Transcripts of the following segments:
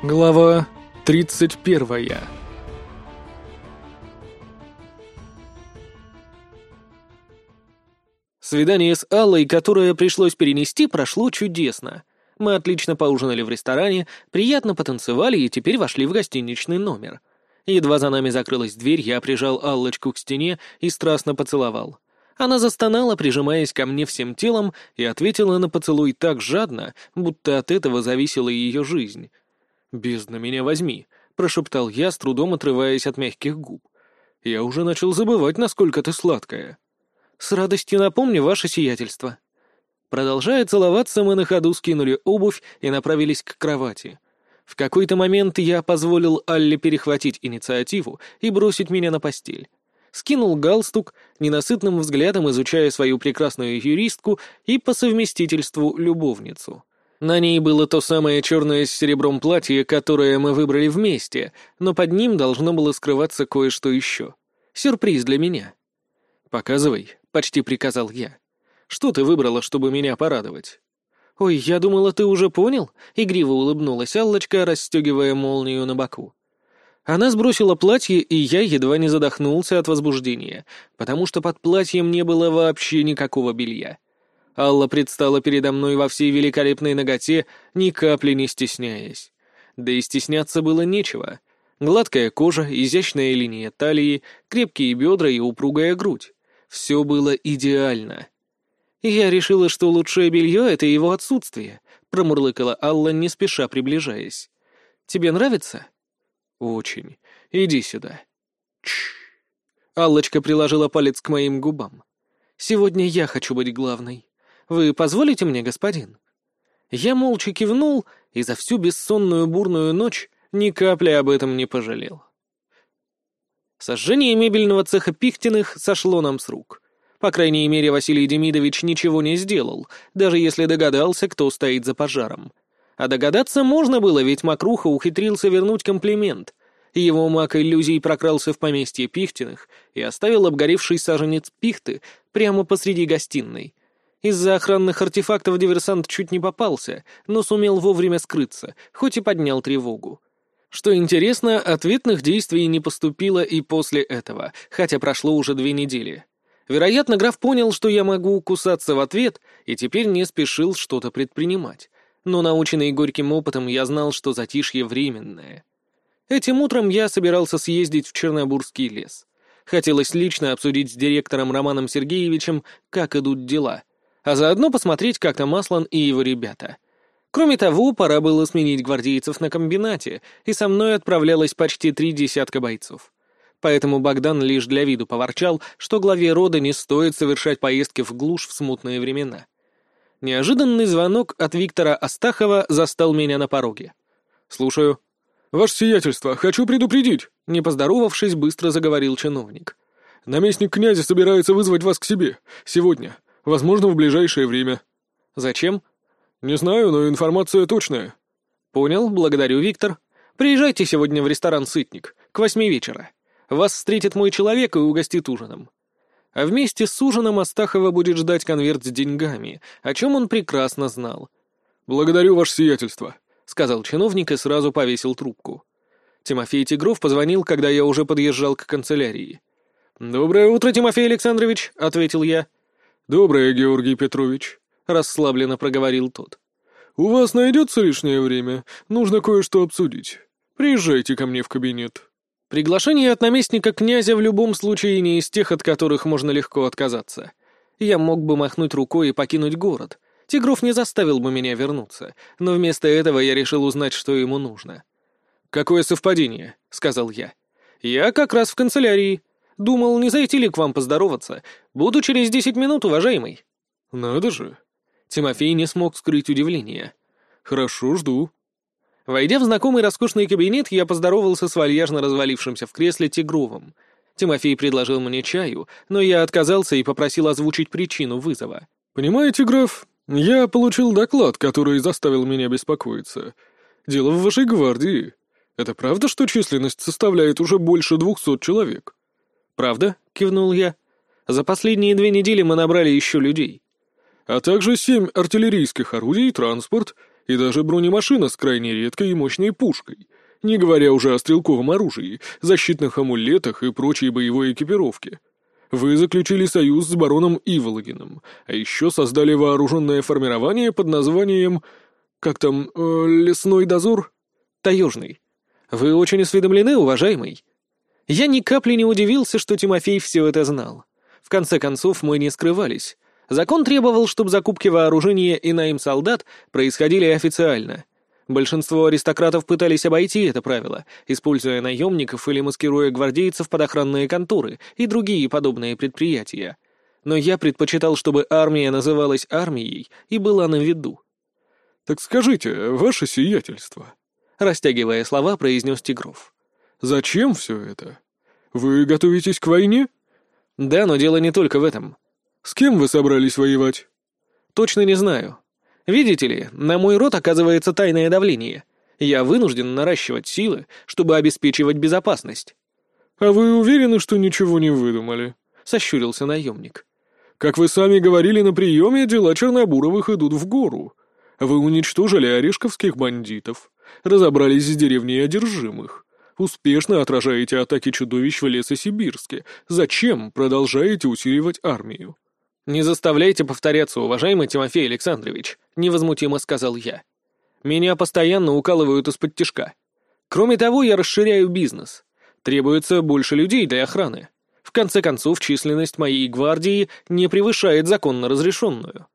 Глава 31 Свидание с Аллой, которое пришлось перенести, прошло чудесно. Мы отлично поужинали в ресторане, приятно потанцевали и теперь вошли в гостиничный номер. Едва за нами закрылась дверь, я прижал Аллочку к стене и страстно поцеловал. Она застонала, прижимаясь ко мне всем телом, и ответила на поцелуй так жадно, будто от этого зависела ее жизнь. «Бездна меня возьми», — прошептал я, с трудом отрываясь от мягких губ. «Я уже начал забывать, насколько ты сладкая». «С радостью напомню ваше сиятельство». Продолжая целоваться, мы на ходу скинули обувь и направились к кровати. В какой-то момент я позволил Алле перехватить инициативу и бросить меня на постель. Скинул галстук, ненасытным взглядом изучая свою прекрасную юристку и по совместительству любовницу. На ней было то самое черное с серебром платье, которое мы выбрали вместе, но под ним должно было скрываться кое-что еще. Сюрприз для меня. «Показывай», — почти приказал я. «Что ты выбрала, чтобы меня порадовать?» «Ой, я думала, ты уже понял?» — игриво улыбнулась Аллочка, расстегивая молнию на боку. Она сбросила платье, и я едва не задохнулся от возбуждения, потому что под платьем не было вообще никакого белья. Алла предстала передо мной во всей великолепной ноготе, ни капли не стесняясь. Да и стесняться было нечего. Гладкая кожа, изящная линия талии, крепкие бедра и упругая грудь. Все было идеально. «Я решила, что лучшее белье — это его отсутствие», — промурлыкала Алла, не спеша приближаясь. «Тебе нравится?» «Очень. Иди сюда». Чш. Аллочка приложила палец к моим губам. «Сегодня я хочу быть главной». Вы позволите мне, господин?» Я молча кивнул и за всю бессонную бурную ночь ни капли об этом не пожалел. Сожжение мебельного цеха Пихтиных сошло нам с рук. По крайней мере, Василий Демидович ничего не сделал, даже если догадался, кто стоит за пожаром. А догадаться можно было, ведь Макруха ухитрился вернуть комплимент. Его маг иллюзий прокрался в поместье Пихтиных и оставил обгоревший саженец пихты прямо посреди гостиной, из-за охранных артефактов диверсант чуть не попался, но сумел вовремя скрыться, хоть и поднял тревогу. Что интересно, ответных действий не поступило и после этого, хотя прошло уже две недели. Вероятно, граф понял, что я могу кусаться в ответ, и теперь не спешил что-то предпринимать. Но наученный горьким опытом, я знал, что затишье временное. Этим утром я собирался съездить в Чернобурский лес. Хотелось лично обсудить с директором Романом Сергеевичем, как идут дела, а заодно посмотреть, как там Аслан и его ребята. Кроме того, пора было сменить гвардейцев на комбинате, и со мной отправлялось почти три десятка бойцов. Поэтому Богдан лишь для виду поворчал, что главе рода не стоит совершать поездки в глушь в смутные времена. Неожиданный звонок от Виктора Астахова застал меня на пороге. «Слушаю». «Ваше сиятельство, хочу предупредить», — не поздоровавшись, быстро заговорил чиновник. «Наместник князя собирается вызвать вас к себе. Сегодня. Возможно, в ближайшее время». «Зачем?» «Не знаю, но информация точная». «Понял, благодарю, Виктор. Приезжайте сегодня в ресторан «Сытник» к восьми вечера. Вас встретит мой человек и угостит ужином». А вместе с ужином Астахова будет ждать конверт с деньгами, о чем он прекрасно знал. «Благодарю, ваше сиятельство», — сказал чиновник и сразу повесил трубку. Тимофей Тигров позвонил, когда я уже подъезжал к канцелярии. «Доброе утро, Тимофей Александрович», — ответил я. «Доброе, Георгий Петрович», — расслабленно проговорил тот. «У вас найдется лишнее время? Нужно кое-что обсудить. Приезжайте ко мне в кабинет». Приглашение от наместника князя в любом случае не из тех, от которых можно легко отказаться. Я мог бы махнуть рукой и покинуть город. Тигров не заставил бы меня вернуться, но вместо этого я решил узнать, что ему нужно. «Какое совпадение?» — сказал я. «Я как раз в канцелярии. Думал, не зайти ли к вам поздороваться. Буду через десять минут, уважаемый». «Надо же». Тимофей не смог скрыть удивление. «Хорошо, жду». Войдя в знакомый роскошный кабинет, я поздоровался с вальяжно развалившимся в кресле Тигровым. Тимофей предложил мне чаю, но я отказался и попросил озвучить причину вызова. «Понимаете, граф, я получил доклад, который заставил меня беспокоиться. Дело в вашей гвардии. Это правда, что численность составляет уже больше двухсот человек?» «Правда?» — кивнул я. «За последние две недели мы набрали еще людей. А также семь артиллерийских орудий, транспорт и даже бронемашина с крайне редкой и мощной пушкой, не говоря уже о стрелковом оружии, защитных амулетах и прочей боевой экипировке. Вы заключили союз с бароном Ивологином, а еще создали вооруженное формирование под названием... Как там, э, лесной дозор? Таежный. Вы очень осведомлены, уважаемый. Я ни капли не удивился, что Тимофей все это знал. В конце концов, мы не скрывались. Закон требовал, чтобы закупки вооружения и наим солдат происходили официально. Большинство аристократов пытались обойти это правило, используя наемников или маскируя гвардейцев под охранные конторы и другие подобные предприятия. Но я предпочитал, чтобы армия называлась армией и была на виду. «Так скажите, ваше сиятельство», — растягивая слова, произнес Тигров. «Зачем все это? Вы готовитесь к войне?» «Да, но дело не только в этом. С кем вы собрались воевать?» «Точно не знаю. Видите ли, на мой род оказывается тайное давление. Я вынужден наращивать силы, чтобы обеспечивать безопасность». «А вы уверены, что ничего не выдумали?» — сощурился наемник. «Как вы сами говорили на приеме, дела Чернобуровых идут в гору. Вы уничтожили орешковских бандитов, разобрались с деревней одержимых, успешно отражаете атаки чудовищ в Лесосибирске. Зачем продолжаете усиливать армию?» «Не заставляйте повторяться, уважаемый Тимофей Александрович», — невозмутимо сказал я. «Меня постоянно укалывают из-под тишка. Кроме того, я расширяю бизнес. Требуется больше людей для охраны. В конце концов, численность моей гвардии не превышает законно разрешенную».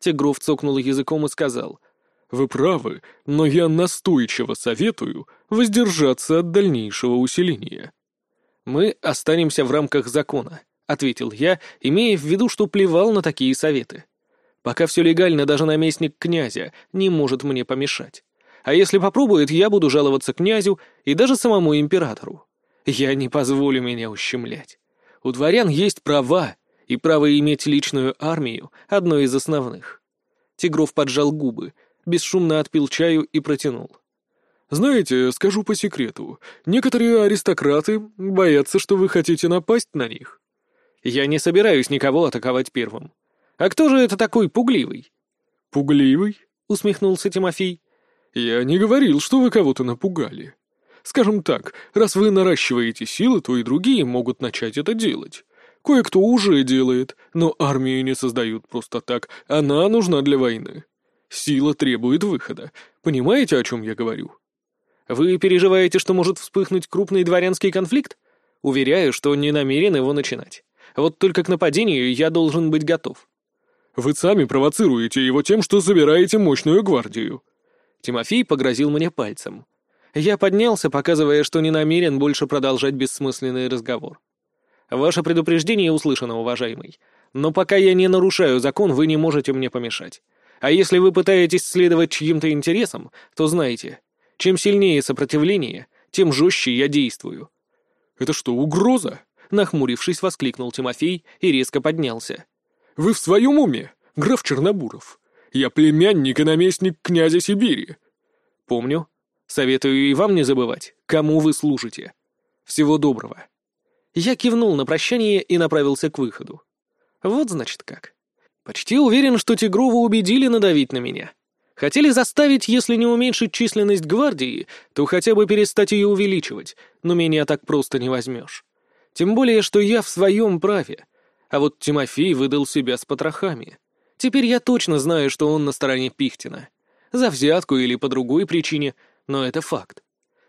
Тигров цокнул языком и сказал. «Вы правы, но я настойчиво советую воздержаться от дальнейшего усиления». «Мы останемся в рамках закона», ответил я, имея в виду, что плевал на такие советы. Пока все легально, даже наместник князя не может мне помешать. А если попробует, я буду жаловаться князю и даже самому императору. Я не позволю меня ущемлять. У дворян есть права, и право иметь личную армию — одно из основных. Тигров поджал губы, бесшумно отпил чаю и протянул. «Знаете, скажу по секрету, некоторые аристократы боятся, что вы хотите напасть на них. Я не собираюсь никого атаковать первым. А кто же это такой пугливый?» «Пугливый?» — усмехнулся Тимофей. «Я не говорил, что вы кого-то напугали. Скажем так, раз вы наращиваете силы, то и другие могут начать это делать. Кое-кто уже делает, но армию не создают просто так, она нужна для войны. Сила требует выхода. Понимаете, о чем я говорю?» «Вы переживаете, что может вспыхнуть крупный дворянский конфликт? Уверяю, что не намерен его начинать. Вот только к нападению я должен быть готов. Вы сами провоцируете его тем, что забираете мощную гвардию. Тимофей погрозил мне пальцем. Я поднялся, показывая, что не намерен больше продолжать бессмысленный разговор. Ваше предупреждение услышано, уважаемый. Но пока я не нарушаю закон, вы не можете мне помешать. А если вы пытаетесь следовать чьим-то интересам, то знайте, чем сильнее сопротивление, тем жестче я действую. Это что, угроза? Нахмурившись, воскликнул Тимофей и резко поднялся. «Вы в своем уме, граф Чернобуров? Я племянник и наместник князя Сибири». «Помню. Советую и вам не забывать, кому вы служите. Всего доброго». Я кивнул на прощание и направился к выходу. Вот значит как. Почти уверен, что Тигрова убедили надавить на меня. Хотели заставить, если не уменьшить численность гвардии, то хотя бы перестать ее увеличивать, но меня так просто не возьмешь. Тем более, что я в своем праве. А вот Тимофей выдал себя с потрохами. Теперь я точно знаю, что он на стороне Пихтина. За взятку или по другой причине, но это факт.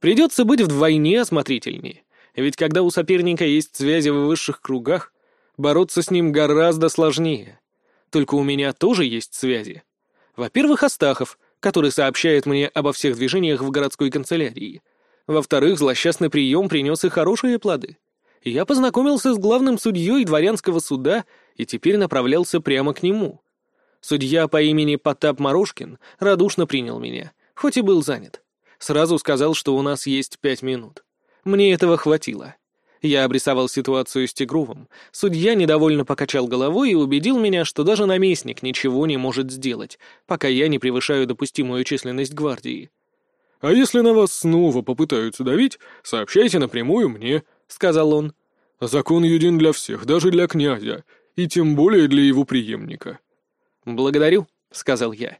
Придется быть вдвойне осмотрительнее. Ведь когда у соперника есть связи в высших кругах, бороться с ним гораздо сложнее. Только у меня тоже есть связи. Во-первых, Астахов, который сообщает мне обо всех движениях в городской канцелярии. Во-вторых, злосчастный прием принес и хорошие плоды я познакомился с главным судьей дворянского суда и теперь направлялся прямо к нему. Судья по имени Потап Морошкин радушно принял меня, хоть и был занят. Сразу сказал, что у нас есть пять минут. Мне этого хватило. Я обрисовал ситуацию с Тигровым. Судья недовольно покачал головой и убедил меня, что даже наместник ничего не может сделать, пока я не превышаю допустимую численность гвардии. «А если на вас снова попытаются давить, сообщайте напрямую мне», сказал он. «Закон един для всех, даже для князя, и тем более для его преемника». «Благодарю», — сказал я.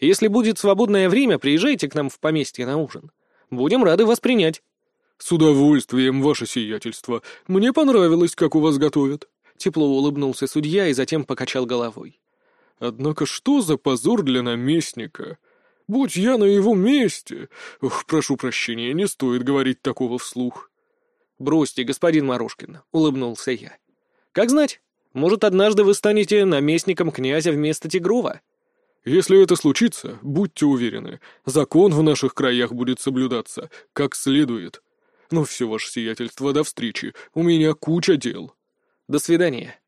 Если будет свободное время, приезжайте к нам в поместье на ужин. Будем рады вас принять». «С удовольствием, ваше сиятельство. Мне понравилось, как у вас готовят». Тепло улыбнулся судья и затем покачал головой. «Однако что за позор для наместника? Будь я на его месте... Ух, прошу прощения, не стоит говорить такого вслух». «Бросьте, господин Морошкин», — улыбнулся я. «Как знать, может, однажды вы станете наместником князя вместо Тигрова?» «Если это случится, будьте уверены, закон в наших краях будет соблюдаться, как следует. Ну все, ваше сиятельство, до встречи, у меня куча дел». «До свидания».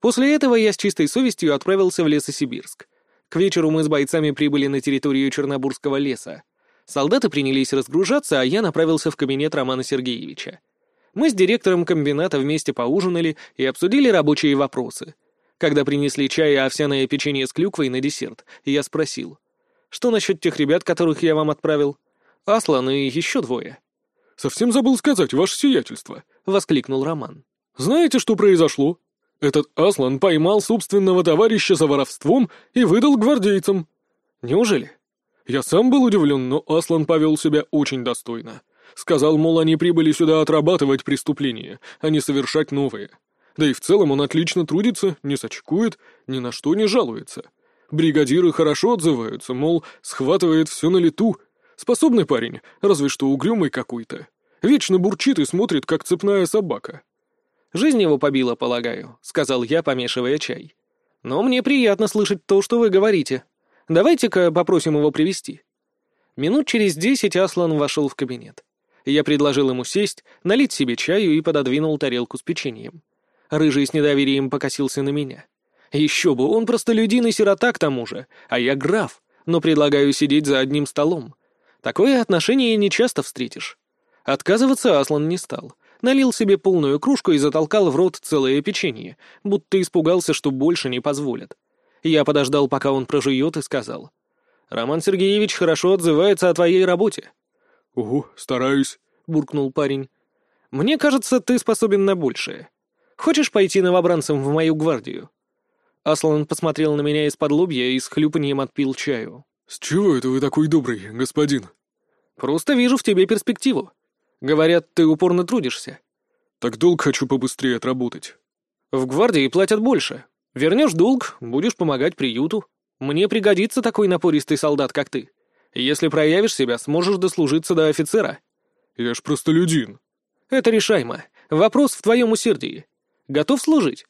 После этого я с чистой совестью отправился в Лесосибирск. К вечеру мы с бойцами прибыли на территорию Чернобурского леса. Солдаты принялись разгружаться, а я направился в кабинет Романа Сергеевича. Мы с директором комбината вместе поужинали и обсудили рабочие вопросы. Когда принесли чай и овсяное печенье с клюквой на десерт, я спросил, «Что насчет тех ребят, которых я вам отправил? Аслан и еще двое». «Совсем забыл сказать, ваше сиятельство», — воскликнул Роман. «Знаете, что произошло? Этот Аслан поймал собственного товарища за воровством и выдал гвардейцам». «Неужели?» Я сам был удивлен, но Аслан повел себя очень достойно. Сказал, мол, они прибыли сюда отрабатывать преступления, а не совершать новые. Да и в целом он отлично трудится, не сочкует, ни на что не жалуется. Бригадиры хорошо отзываются, мол, схватывает все на лету. Способный парень, разве что угрюмый какой-то. Вечно бурчит и смотрит, как цепная собака. «Жизнь его побила, полагаю», — сказал я, помешивая чай. «Но мне приятно слышать то, что вы говорите. Давайте-ка попросим его привести. Минут через десять Аслан вошел в кабинет. Я предложил ему сесть, налить себе чаю и пододвинул тарелку с печеньем. Рыжий с недоверием покосился на меня. Еще бы, он просто людин и сирота к тому же, а я граф, но предлагаю сидеть за одним столом. Такое отношение не часто встретишь. Отказываться Аслан не стал. Налил себе полную кружку и затолкал в рот целое печенье, будто испугался, что больше не позволят. Я подождал, пока он прожует, и сказал. «Роман Сергеевич хорошо отзывается о твоей работе. «Угу, стараюсь», — буркнул парень. «Мне кажется, ты способен на большее. Хочешь пойти новобранцем в мою гвардию?» Аслан посмотрел на меня из-под лобья и с хлюпаньем отпил чаю. «С чего это вы такой добрый, господин?» «Просто вижу в тебе перспективу. Говорят, ты упорно трудишься». «Так долг хочу побыстрее отработать». «В гвардии платят больше. Вернешь долг, будешь помогать приюту. Мне пригодится такой напористый солдат, как ты. Если проявишь себя, сможешь дослужиться до офицера». «Я ж просто людин. «Это решаемо. Вопрос в твоем усердии. Готов служить?»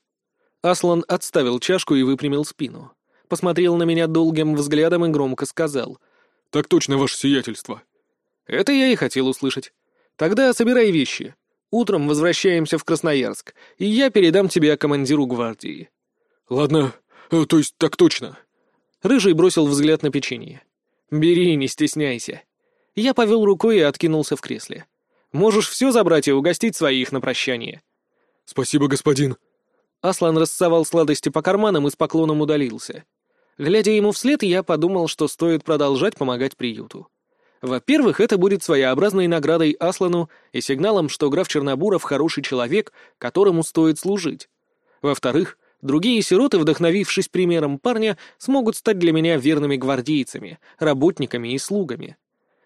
Аслан отставил чашку и выпрямил спину. Посмотрел на меня долгим взглядом и громко сказал. «Так точно, ваше сиятельство». «Это я и хотел услышать. Тогда собирай вещи. Утром возвращаемся в Красноярск, и я передам тебе командиру гвардии». «Ладно, э, то есть так точно». Рыжий бросил взгляд на печенье. «Бери, не стесняйся». Я повел рукой и откинулся в кресле. «Можешь все забрать и угостить своих на прощание». «Спасибо, господин». Аслан рассовал сладости по карманам и с поклоном удалился. Глядя ему вслед, я подумал, что стоит продолжать помогать приюту. Во-первых, это будет своеобразной наградой Аслану и сигналом, что граф Чернобуров хороший человек, которому стоит служить. Во-вторых, Другие сироты, вдохновившись примером парня, смогут стать для меня верными гвардейцами, работниками и слугами.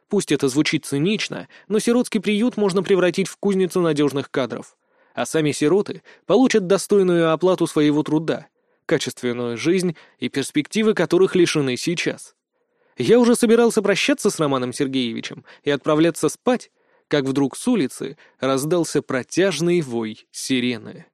Пусть это звучит цинично, но сиротский приют можно превратить в кузницу надежных кадров. А сами сироты получат достойную оплату своего труда, качественную жизнь и перспективы которых лишены сейчас. Я уже собирался прощаться с Романом Сергеевичем и отправляться спать, как вдруг с улицы раздался протяжный вой сирены.